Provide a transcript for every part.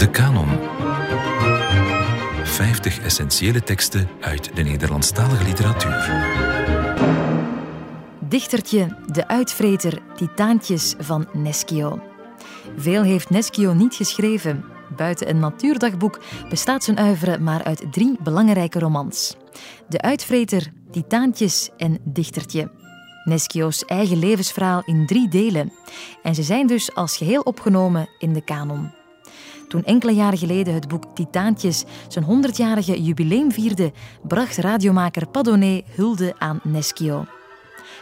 De Canon. 50 essentiële teksten uit de Nederlandstalige literatuur. Dichtertje De Uitvreter Titaantjes van Neschio. Veel heeft Neschio niet geschreven. Buiten een natuurdagboek bestaat zijn oeuvre maar uit drie belangrijke romans. De Uitvreter, Titaantjes en Dichtertje. Neschio's eigen levensverhaal in drie delen. En ze zijn dus als geheel opgenomen in de kanon. Toen enkele jaren geleden het boek Titaantjes zijn 100-jarige jubileum vierde, bracht radiomaker Padone hulde aan Neschio.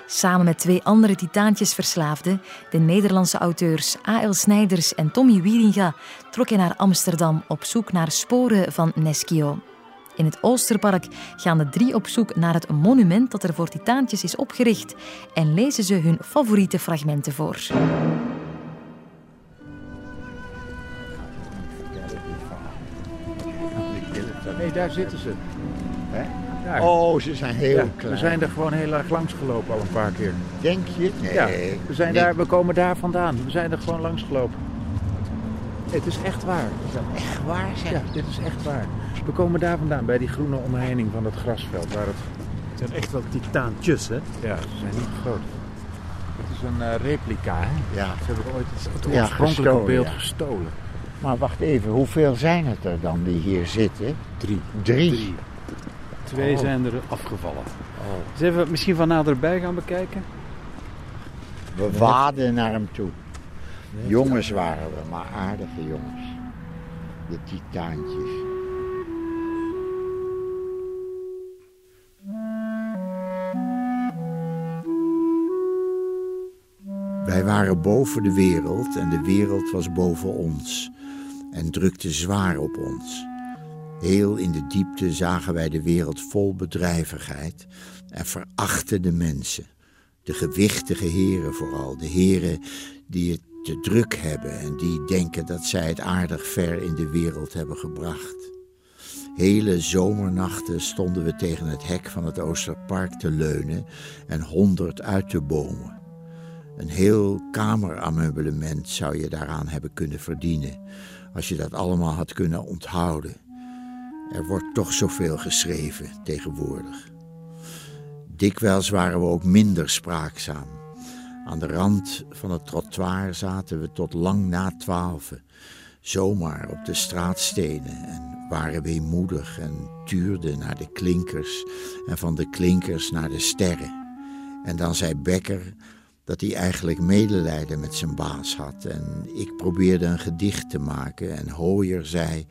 Samen met twee andere Titaantjesverslaafden, de Nederlandse auteurs A.L. Snijders en Tommy Wieringa, trok hij naar Amsterdam op zoek naar sporen van Neschio. In het Oosterpark gaan de drie op zoek naar het monument dat er voor Titaantjes is opgericht en lezen ze hun favoriete fragmenten voor. Nee, daar zitten ze. Hè? Daar. Oh, ze zijn heel Ja, klein. we zijn er gewoon heel erg langs gelopen al een paar keer. Denk je? Nee. Ja, we, zijn Nee. daar, we komen daar vandaan. We zijn er gewoon langs gelopen. Het is echt waar. Echt waar zeg. Ja, dit is echt waar. We komen daar vandaan, bij die groene omheining van het grasveld. Waar het, Het zijn echt wel titaantjes, hè? ja, ze zijn niet groot. Het is een eh, replica, hè? Ja. Ze hebben ooit het oorspronkelijke gestolen, beeld ja. gestolen. Maar wacht even, hoeveel zijn het er dan die hier zitten? Drie. Drie. Twee Oh. zijn er afgevallen. Oh. Zullen we het misschien van naderbij gaan bekijken? We waden naar hem toe. Jongens waren we, maar aardige jongens. De titaantjes. Wij waren boven de wereld en de wereld was boven ons en drukte zwaar op ons. Heel in de diepte zagen wij de wereld vol bedrijvigheid en verachten de mensen. De gewichtige heren vooral, de heren die het te druk hebben en die denken dat zij het aardig ver in de wereld hebben gebracht. Hele zomernachten stonden we tegen het hek van het Oosterpark te leunen en honderd uit te bomen. Een heel kamerameublement zou je daaraan hebben kunnen verdienen, als je dat allemaal had kunnen onthouden. Er wordt toch zoveel geschreven tegenwoordig. Dikwijls waren we ook minder spraakzaam. Aan de rand van het trottoir zaten we tot lang na twaalfen, zomaar op de straatstenen en waren weemoedig en tuurden naar de klinkers en van de klinkers naar de sterren. En dan zei Becker dat hij eigenlijk medelijden met zijn baas had en ik probeerde een gedicht te maken en Hooyer zei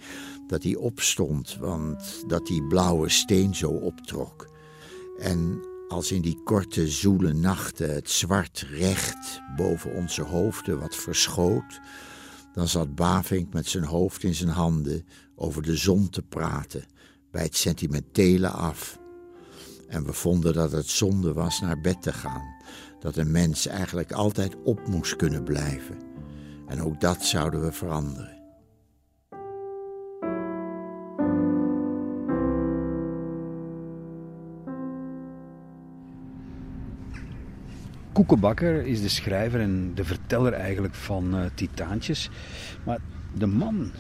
dat hij opstond, want dat die blauwe steen zo optrok. En als in die korte, zoele nachten het zwart recht boven onze hoofden wat verschoot, dan zat Bavink met zijn hoofd in zijn handen over de zon te praten, bij het sentimentele af. En we vonden dat het zonde was naar bed te gaan, dat een mens eigenlijk altijd op moest kunnen blijven. En ook dat zouden we veranderen. Koekenbakker is de schrijver en de verteller eigenlijk van eh, Titaantjes. Maar de man,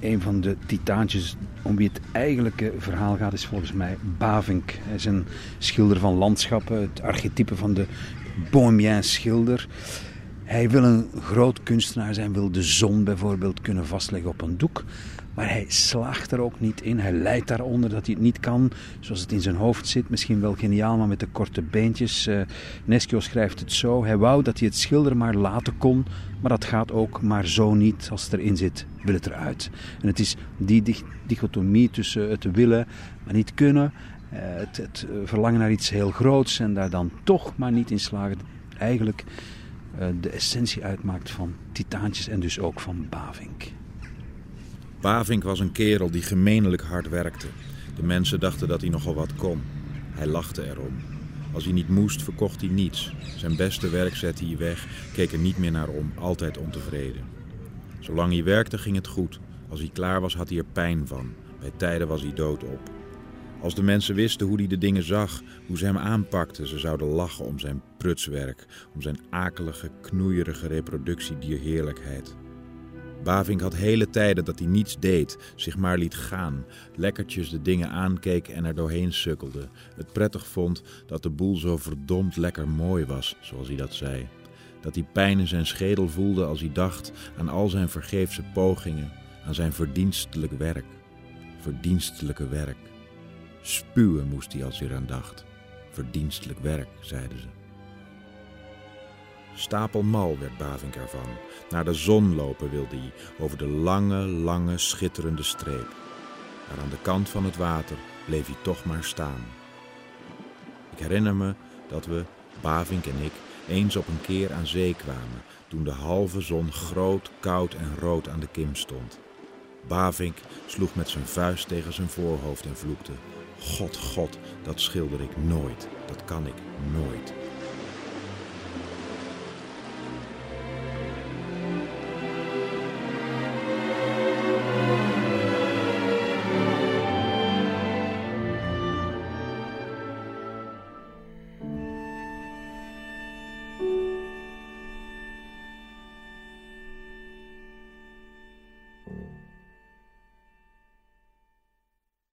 een van de Titaantjes om wie het eigenlijke verhaal gaat, is volgens mij Bavink. Hij is een schilder van landschappen, het archetype van de Bohemien schilder. Hij wil een groot kunstenaar zijn, wil de zon bijvoorbeeld kunnen vastleggen op een doek. Maar hij slaagt er ook niet in. Hij lijdt daaronder dat hij het niet kan, zoals het in zijn hoofd zit. Misschien wel geniaal, maar met de korte beentjes. Uh, Neschio schrijft het zo. Hij wou dat hij het schilderen maar laten kon, maar dat gaat ook maar zo niet. Als het erin zit, wil het eruit. En het is die dich- dichotomie tussen het willen, maar niet kunnen. eh, het, het eh, verlangen naar iets heel groots en daar dan toch maar niet in slagen. Eigenlijk eh, de essentie uitmaakt van Titaantjes en dus ook van Bavink. Bavink was een kerel die gemeenlijk hard werkte. De mensen dachten dat hij nogal wat kon. Hij lachte erom. Als hij niet moest, verkocht hij niets. Zijn beste werk zette hij weg, keek er niet meer naar om, altijd ontevreden. Zolang hij werkte ging het goed. Als hij klaar was had hij er pijn van. Bij tijden was hij doodop. Als de mensen wisten hoe hij de dingen zag, hoe ze hem aanpakten, ze zouden lachen om zijn prutswerk, om zijn akelige, knoeierige reproductie dier heerlijkheid. Bavink had hele tijden dat hij niets deed, zich maar liet gaan, lekkertjes de dingen aankeek en er doorheen sukkelde. Het prettig vond dat de boel zo verdomd lekker mooi was, zoals hij dat zei. Dat hij pijn in zijn schedel voelde als hij dacht aan al zijn vergeefse pogingen, aan zijn verdienstelijk werk. Verdienstelijke werk. Spuwen moest hij als hij eraan dacht. Verdienstelijk werk, zeiden ze. Stapelmal werd Bavink ervan. Naar de zon lopen wilde hij, over de lange, lange, schitterende streep. Maar aan de kant van het water bleef hij toch maar staan. Ik herinner me dat we, Bavink en ik, eens op een keer aan zee kwamen, toen de halve zon groot, koud en rood aan de kim stond. Bavink sloeg met zijn vuist tegen zijn voorhoofd en vloekte. God, God, dat schilder ik nooit. Dat kan ik nooit.